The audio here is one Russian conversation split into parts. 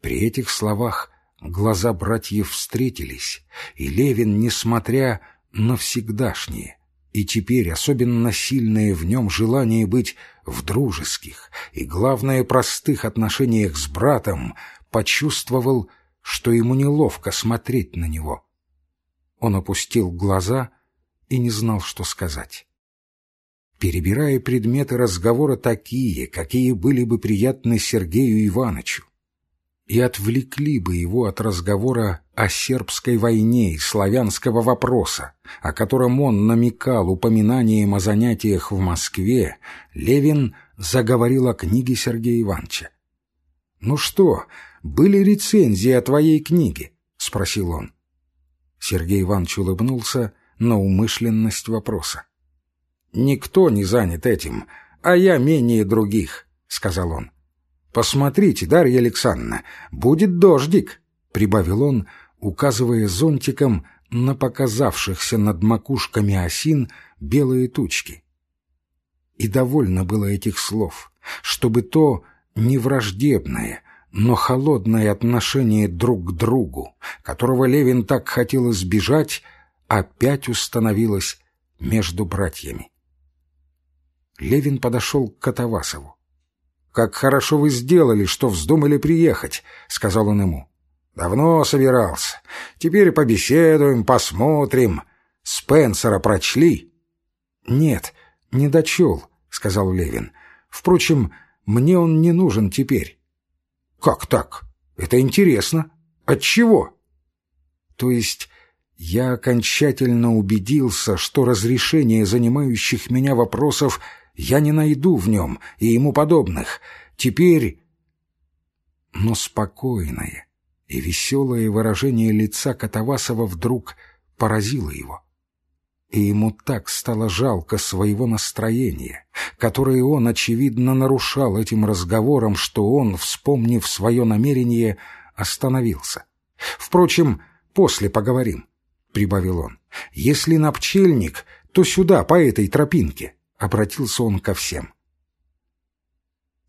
При этих словах глаза братьев встретились, и Левин, несмотря на всегдашнее, и теперь особенно сильное в нем желание быть в дружеских и, главное, простых отношениях с братом, почувствовал, что ему неловко смотреть на него. Он опустил глаза и не знал, что сказать. Перебирая предметы разговора такие, какие были бы приятны Сергею Ивановичу, и отвлекли бы его от разговора о сербской войне и славянского вопроса, о котором он намекал упоминанием о занятиях в Москве, Левин заговорил о книге Сергея Ивановича. «Ну что, были рецензии о твоей книге?» — спросил он. Сергей Иванович улыбнулся на умышленность вопроса. «Никто не занят этим, а я менее других», — сказал он. «Посмотрите, Дарья Александровна, будет дождик», — прибавил он, указывая зонтиком на показавшихся над макушками осин белые тучки. И довольно было этих слов, чтобы то невраждебное, но холодное отношение друг к другу, которого Левин так хотел избежать, опять установилось между братьями. Левин подошел к Катавасову. «Как хорошо вы сделали, что вздумали приехать», — сказал он ему. «Давно собирался. Теперь побеседуем, посмотрим. Спенсера прочли?» «Нет, не дочел», — сказал Левин. «Впрочем, мне он не нужен теперь». «Как так? Это интересно. Отчего?» «То есть я окончательно убедился, что разрешение занимающих меня вопросов я не найду в нем и ему подобных. Теперь... Но спокойное и веселое выражение лица Катавасова вдруг поразило его. И ему так стало жалко своего настроения, которое он, очевидно, нарушал этим разговором, что он, вспомнив свое намерение, остановился. «Впрочем, после поговорим», — прибавил он. «Если на пчельник, то сюда, по этой тропинке. — обратился он ко всем.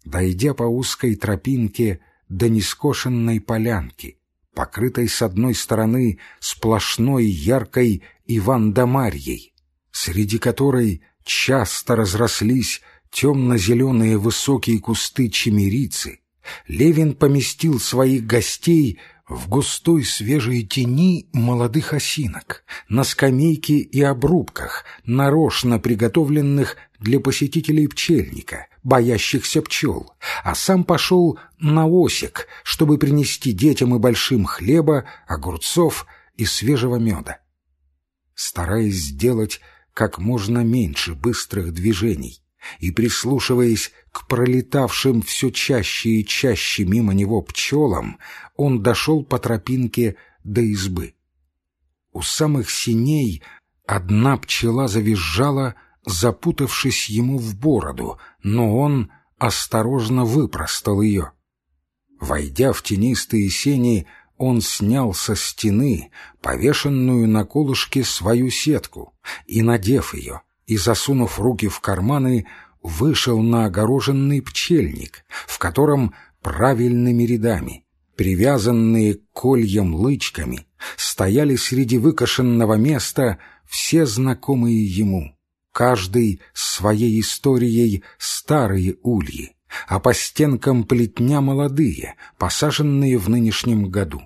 Дойдя по узкой тропинке до нескошенной полянки, покрытой с одной стороны сплошной яркой Иван-да-Марьей, среди которой часто разрослись темно-зеленые высокие кусты чемерицы, Левин поместил своих гостей в густой свежей тени молодых осинок, на скамейке и обрубках, нарочно приготовленных для посетителей пчельника, боящихся пчел, а сам пошел на осик, чтобы принести детям и большим хлеба, огурцов и свежего меда. Стараясь сделать как можно меньше быстрых движений и прислушиваясь к пролетавшим все чаще и чаще мимо него пчелам, он дошел по тропинке до избы. У самых синей одна пчела завизжала, запутавшись ему в бороду, но он осторожно выпростал ее. Войдя в тенистые сени, он снял со стены повешенную на колышке свою сетку и, надев ее и засунув руки в карманы, вышел на огороженный пчельник, в котором правильными рядами, привязанные к кольям лычками, стояли среди выкошенного места все знакомые ему, каждый своей историей старые ульи, а по стенкам плетня молодые, посаженные в нынешнем году.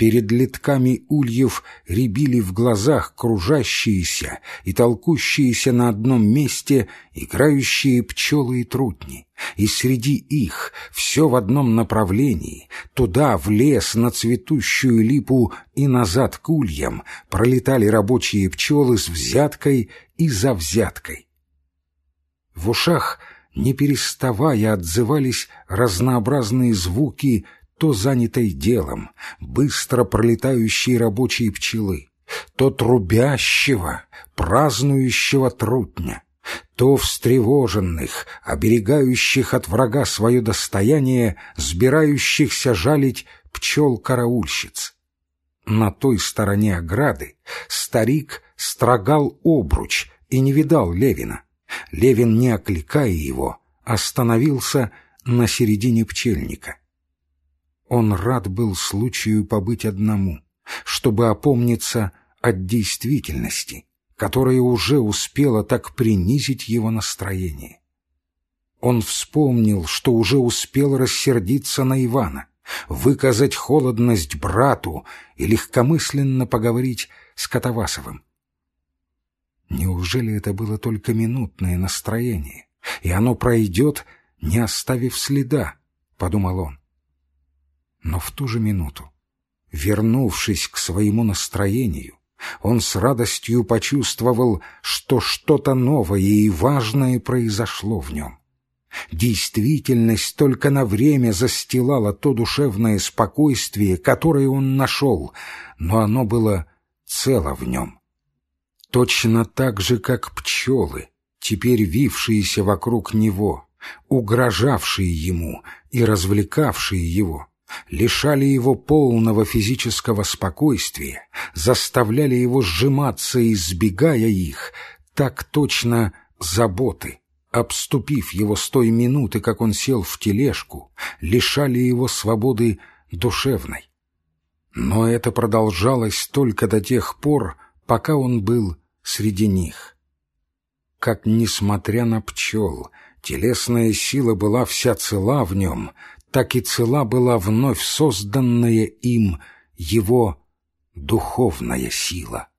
Перед литками ульев рябили в глазах кружащиеся и толкущиеся на одном месте играющие пчелы и трутни. И среди их все в одном направлении, туда, в лес, на цветущую липу и назад к ульям, пролетали рабочие пчелы с взяткой и за взяткой. В ушах, не переставая, отзывались разнообразные звуки то занятой делом, быстро пролетающей рабочей пчелы, то трубящего, празднующего трутня, то встревоженных, оберегающих от врага свое достояние, сбирающихся жалить пчел-караульщиц. На той стороне ограды старик строгал обруч и не видал Левина. Левин, не окликая его, остановился на середине пчельника. Он рад был случаю побыть одному, чтобы опомниться от действительности, которая уже успела так принизить его настроение. Он вспомнил, что уже успел рассердиться на Ивана, выказать холодность брату и легкомысленно поговорить с Катавасовым. Неужели это было только минутное настроение, и оно пройдет, не оставив следа, — подумал он. Но в ту же минуту, вернувшись к своему настроению, он с радостью почувствовал, что что-то новое и важное произошло в нем. Действительность только на время застилала то душевное спокойствие, которое он нашел, но оно было цело в нем. Точно так же, как пчелы, теперь вившиеся вокруг него, угрожавшие ему и развлекавшие его, лишали его полного физического спокойствия, заставляли его сжиматься, избегая их, так точно заботы, обступив его с той минуты, как он сел в тележку, лишали его свободы душевной. Но это продолжалось только до тех пор, пока он был среди них. Как, несмотря на пчел, телесная сила была вся цела в нем, так и цела была вновь созданная им его духовная сила.